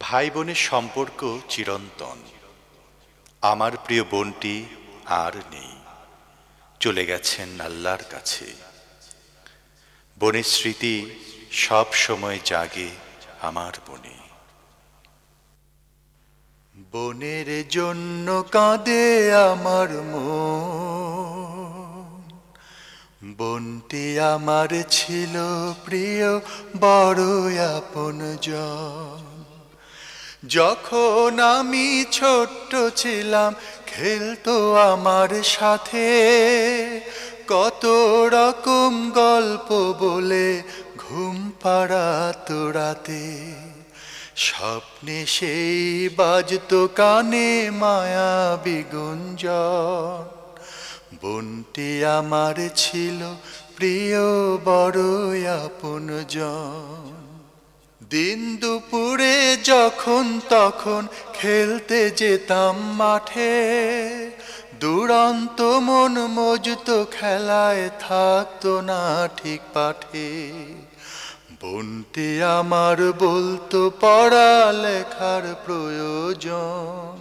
ভাই বোনের সম্পর্ক চিরন্তন। আমার প্রিয় বোনটি আর নেই। চলে গেছেন আল্লাহর কাছে। বনের স্মৃতি সব সময় জাগে আমার বনে। বনের জন্য কাঁদে আমার মন। বনটি আমার ছিল প্রিয়, বড় আপন যখন আমি ছোট্ট ছিলাম, খেলতো আমার সাথে। কত রকম গল্প বলে ঘুম পাড়াতো রাতে। স্বপ্নে সেই বাজতো কানে মায়া বিগুঞ্জন বনটি আমার ছিল প্রিয় বড় আপন দিন দুপুরে যখন তখন খেলতে যেতাম মাঠে। দুরন্ত মন মজুত খেলায় থাকতো না ঠিক পাঠে। বনটি আমার বলতো পড়া লেখার প্রয়োজন।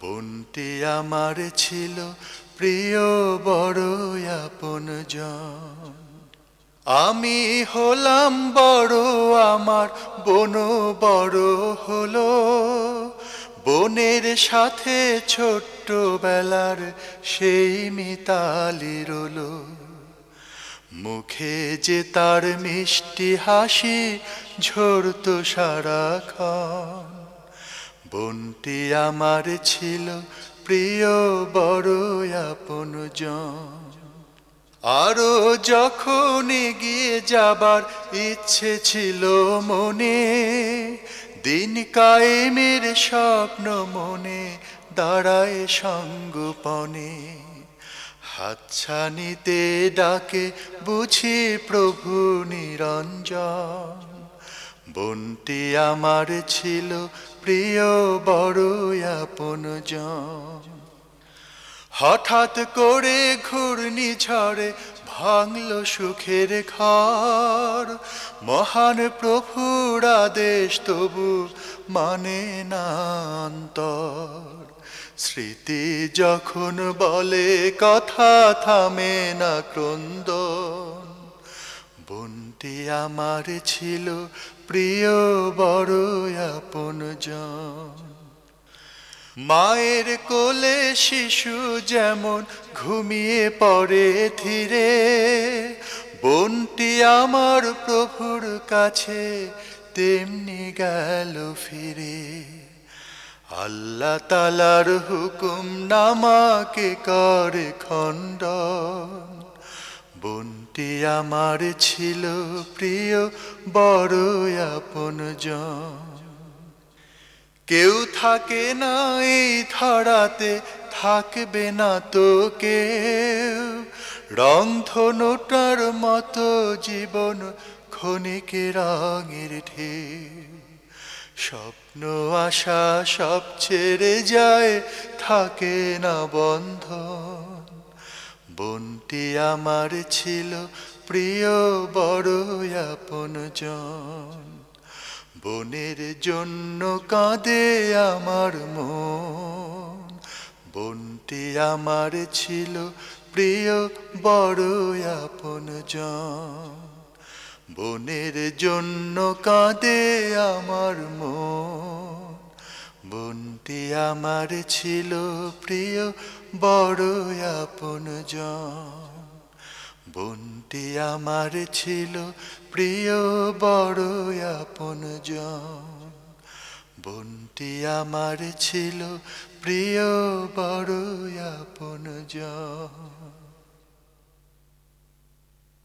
বনটি আমার ছিল প্রিয় বড় আপন আমি হলাম বড়, আমার বন বড় হলো। বনের সাথে ছোট্ট বেলার সেই মিতালি রলো। মুখে যে তার মিষ্টি হাসি ঝরতো সারাক্ষণ। বনটি আমার ছিল প্রিয় বড় আপন আরও যখন এগিয়ে যাবার ইচ্ছে ছিল মনে, দিন কায়েমের স্বপ্ন মনে দাঁড়ায় সঙ্গপনে। হাতছানিতে ডাকে বুঝি প্রভু নিরঞ্জন। বনটি আমার ছিল প্রিয় বড় আপন হঠাৎ করে ঘূর্ণি ঝড়ে ভাঙল সুখের ঘর। মহান প্রভুর আদেশ তবু মানে না অন্তর। স্মৃতি যখন বলে, কথা থামে না ক্রন্দ বনটি আমার ছিল প্রিয় বড় আপন মায়ের কোলে শিশু যেমন ঘুমিয়ে পড়ে ধীরে, বনটি আমার প্রভুর কাছে তেমনি গেল ফিরে। আল্লাহ তালার হুকুম নামাকে করে খণ্ড বনটি আমার ছিল প্রিয় বড় আপন কেউ থাকে না এই ধরাতে, থাকবে না তো কেউ। রংধনুটার মতো জীবন ক্ষণিকে রঙের ঢেউ। স্বপ্ন, আশা সব ছেড়ে যায়, থাকে না বন্ধ বনটি আমার ছিল প্রিয় বড় আপন বনের জন্য কাঁদে আমার মন। বনটি আমার ছিল প্রিয়, বড় আপন বনের জন্য কাঁদে আমার মন। বনটি আমার ছিল প্রিয়, বড় আপন বনটি আমার ছিল প্রিয় বড় আপন বনটি আমার ছিল প্রিয় বড় আপন জন।